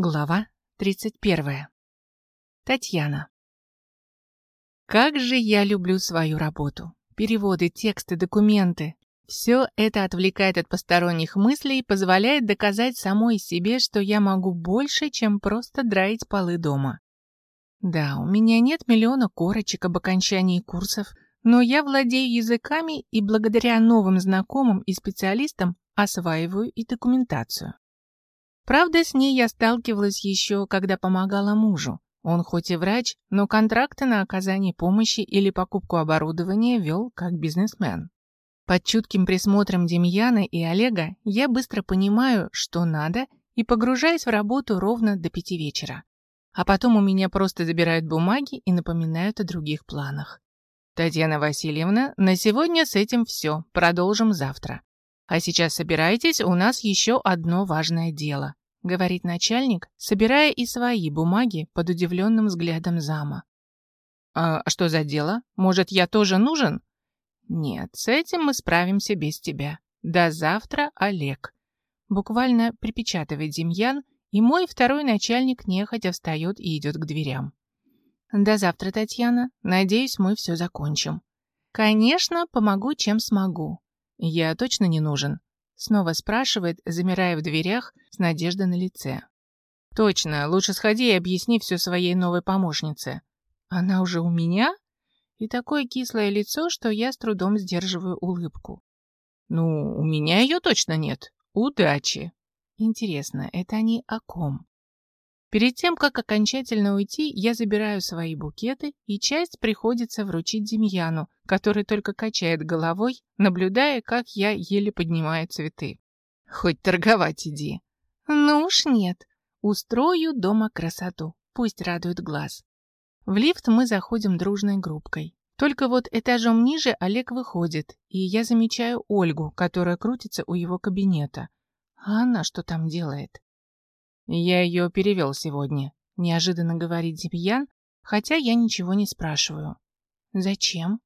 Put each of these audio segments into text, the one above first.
Глава 31. Татьяна. Как же я люблю свою работу. Переводы, тексты, документы. Все это отвлекает от посторонних мыслей и позволяет доказать самой себе, что я могу больше, чем просто драить полы дома. Да, у меня нет миллиона корочек об окончании курсов, но я владею языками и благодаря новым знакомым и специалистам осваиваю и документацию. Правда, с ней я сталкивалась еще, когда помогала мужу. Он хоть и врач, но контракты на оказание помощи или покупку оборудования вел как бизнесмен. Под чутким присмотром Демьяны и Олега я быстро понимаю, что надо, и погружаюсь в работу ровно до пяти вечера. А потом у меня просто забирают бумаги и напоминают о других планах. Татьяна Васильевна, на сегодня с этим все, продолжим завтра. А сейчас собирайтесь, у нас еще одно важное дело. — говорит начальник, собирая и свои бумаги под удивленным взглядом зама. «А что за дело? Может, я тоже нужен?» «Нет, с этим мы справимся без тебя. До завтра, Олег». Буквально припечатывает Демьян, и мой второй начальник нехотя встает и идет к дверям. «До завтра, Татьяна. Надеюсь, мы все закончим». «Конечно, помогу, чем смогу». «Я точно не нужен?» Снова спрашивает, замирая в дверях с надеждой на лице. «Точно, лучше сходи и объясни все своей новой помощнице. Она уже у меня?» И такое кислое лицо, что я с трудом сдерживаю улыбку. «Ну, у меня ее точно нет. Удачи!» Интересно, это они о ком? Перед тем, как окончательно уйти, я забираю свои букеты, и часть приходится вручить Демьяну, который только качает головой, наблюдая, как я еле поднимаю цветы. Хоть торговать иди. Ну уж нет. Устрою дома красоту. Пусть радует глаз. В лифт мы заходим дружной группкой. Только вот этажом ниже Олег выходит, и я замечаю Ольгу, которая крутится у его кабинета. А она что там делает? Я ее перевел сегодня, неожиданно говорит Демьян, хотя я ничего не спрашиваю. Зачем?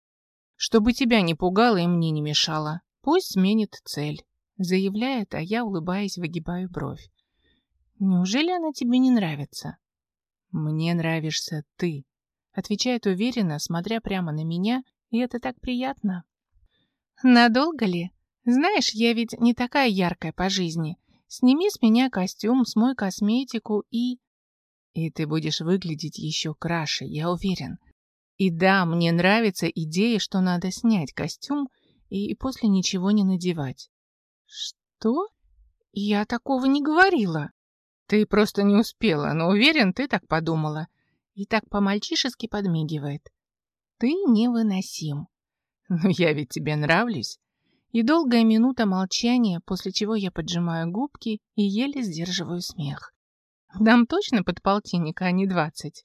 Чтобы тебя не пугало и мне не мешало. Пусть сменит цель. Заявляет, а я, улыбаясь, выгибаю бровь. Неужели она тебе не нравится? Мне нравишься ты, отвечает уверенно, смотря прямо на меня, и это так приятно. Надолго ли? Знаешь, я ведь не такая яркая по жизни. Сними с меня костюм, смой косметику и... И ты будешь выглядеть еще краше, я уверен. И да, мне нравится идея, что надо снять костюм и после ничего не надевать. Что? Я такого не говорила. Ты просто не успела, но уверен, ты так подумала. И так по-мальчишески подмигивает. Ты невыносим. Но я ведь тебе нравлюсь. И долгая минута молчания, после чего я поджимаю губки и еле сдерживаю смех. Дам точно под полтинника, а не двадцать.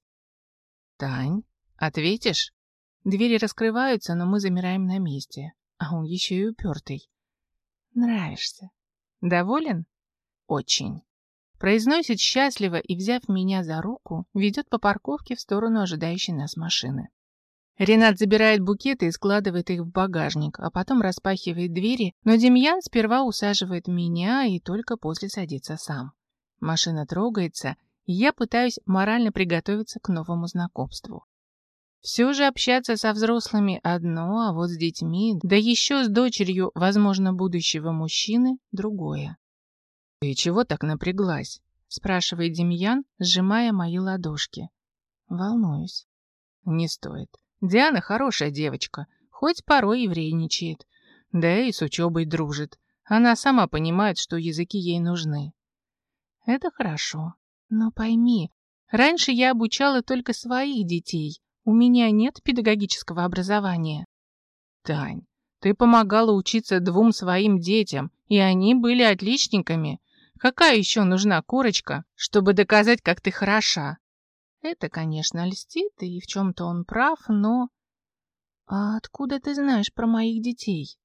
Тань, ответишь? Двери раскрываются, но мы замираем на месте. А он еще и упертый. Нравишься. Доволен? Очень. Произносит счастливо и, взяв меня за руку, ведет по парковке в сторону ожидающей нас машины. Ренат забирает букеты и складывает их в багажник, а потом распахивает двери, но Демьян сперва усаживает меня и только после садится сам. Машина трогается, и я пытаюсь морально приготовиться к новому знакомству. Все же общаться со взрослыми одно, а вот с детьми, да еще с дочерью, возможно, будущего мужчины, другое. «Ты чего так напряглась?» — спрашивает Демьян, сжимая мои ладошки. Волнуюсь. Не стоит. Диана хорошая девочка, хоть порой и вредничает. Да и с учебой дружит. Она сама понимает, что языки ей нужны. Это хорошо. Но пойми, раньше я обучала только своих детей. У меня нет педагогического образования. Тань, ты помогала учиться двум своим детям, и они были отличниками. Какая еще нужна корочка, чтобы доказать, как ты хороша? Это, конечно, льстит, и в чем-то он прав, но... А откуда ты знаешь про моих детей?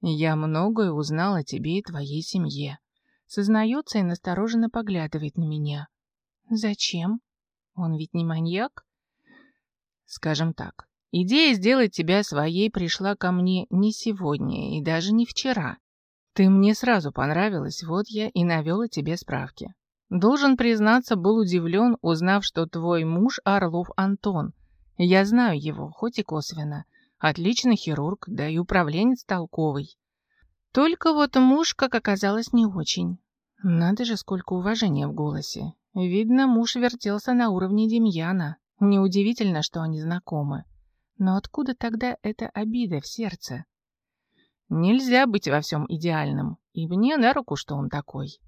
Я многое узнал о тебе и твоей семье. Сознается и настороженно поглядывает на меня. Зачем? Он ведь не маньяк? Скажем так, идея сделать тебя своей пришла ко мне не сегодня и даже не вчера. Ты мне сразу понравилась, вот я и навел о тебе справки. Должен признаться, был удивлен, узнав, что твой муж Орлов Антон. Я знаю его, хоть и косвенно. Отличный хирург, да и управленец толковый. Только вот муж, как оказалось, не очень. Надо же, сколько уважения в голосе. Видно, муж вертелся на уровне Демьяна. Неудивительно, что они знакомы. Но откуда тогда эта обида в сердце? Нельзя быть во всем идеальным, и мне на руку, что он такой.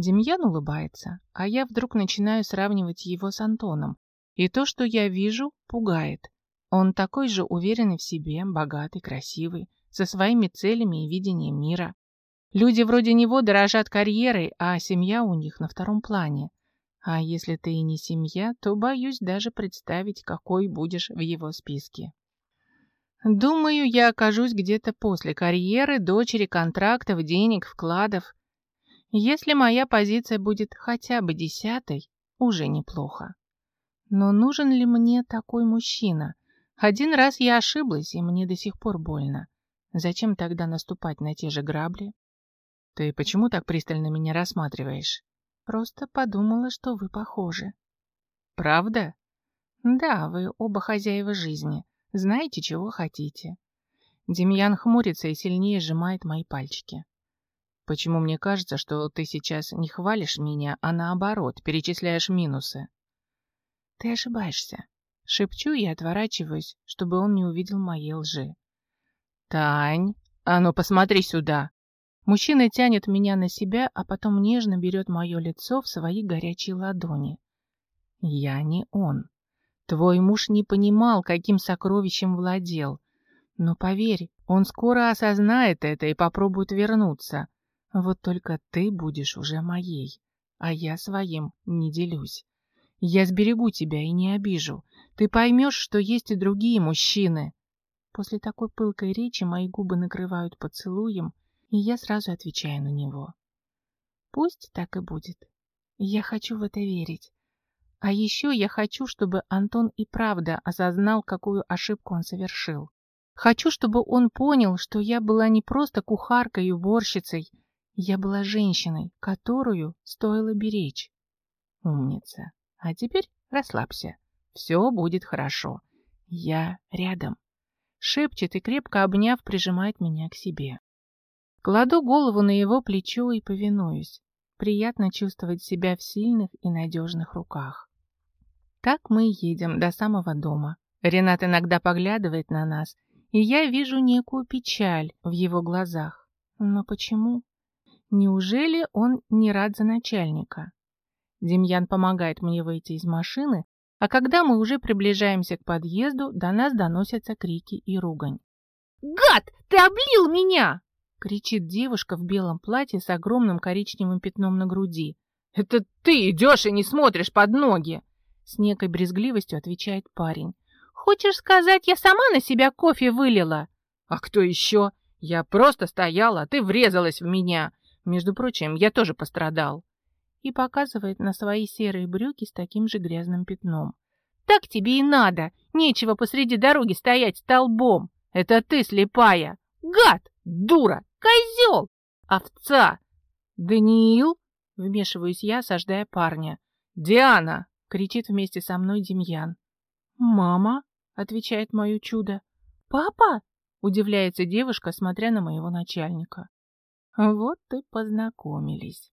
Демьян улыбается, а я вдруг начинаю сравнивать его с Антоном. И то, что я вижу, пугает. Он такой же уверенный в себе, богатый, красивый, со своими целями и видением мира. Люди вроде него дорожат карьерой, а семья у них на втором плане. А если ты и не семья, то боюсь даже представить, какой будешь в его списке. Думаю, я окажусь где-то после карьеры, дочери, контрактов, денег, вкладов. Если моя позиция будет хотя бы десятой, уже неплохо. Но нужен ли мне такой мужчина? Один раз я ошиблась, и мне до сих пор больно. Зачем тогда наступать на те же грабли? Ты почему так пристально меня рассматриваешь? Просто подумала, что вы похожи. Правда? Да, вы оба хозяева жизни. Знаете, чего хотите. Демьян хмурится и сильнее сжимает мои пальчики. Почему мне кажется, что ты сейчас не хвалишь меня, а наоборот, перечисляешь минусы? Ты ошибаешься. Шепчу и отворачиваюсь, чтобы он не увидел моей лжи. Тань, а ну посмотри сюда. Мужчина тянет меня на себя, а потом нежно берет мое лицо в свои горячие ладони. Я не он. Твой муж не понимал, каким сокровищем владел. Но поверь, он скоро осознает это и попробует вернуться. Вот только ты будешь уже моей, а я своим не делюсь. Я сберегу тебя и не обижу. Ты поймешь, что есть и другие мужчины. После такой пылкой речи мои губы накрывают поцелуем, и я сразу отвечаю на него. Пусть так и будет. Я хочу в это верить. А еще я хочу, чтобы Антон и правда осознал, какую ошибку он совершил. Хочу, чтобы он понял, что я была не просто кухаркой и уборщицей, я была женщиной, которую стоило беречь. Умница. А теперь расслабься. Все будет хорошо. Я рядом. Шепчет и, крепко обняв, прижимает меня к себе. Кладу голову на его плечо и повинуюсь. Приятно чувствовать себя в сильных и надежных руках. Так мы едем до самого дома. Ренат иногда поглядывает на нас, и я вижу некую печаль в его глазах. Но почему? Неужели он не рад за начальника? Демьян помогает мне выйти из машины, а когда мы уже приближаемся к подъезду, до нас доносятся крики и ругань. «Гад, ты облил меня!» кричит девушка в белом платье с огромным коричневым пятном на груди. «Это ты идешь и не смотришь под ноги!» С некой брезгливостью отвечает парень. «Хочешь сказать, я сама на себя кофе вылила?» «А кто еще? Я просто стояла, а ты врезалась в меня. Между прочим, я тоже пострадал». И показывает на свои серые брюки с таким же грязным пятном. «Так тебе и надо! Нечего посреди дороги стоять столбом! Это ты слепая! Гад! Дура! Козел! Овца! Даниил? Вмешиваюсь я, осаждая парня. Диана! Кричит вместе со мной Демьян. Мама? Отвечает мое чудо. Папа? Удивляется девушка, смотря на моего начальника. Вот и познакомились.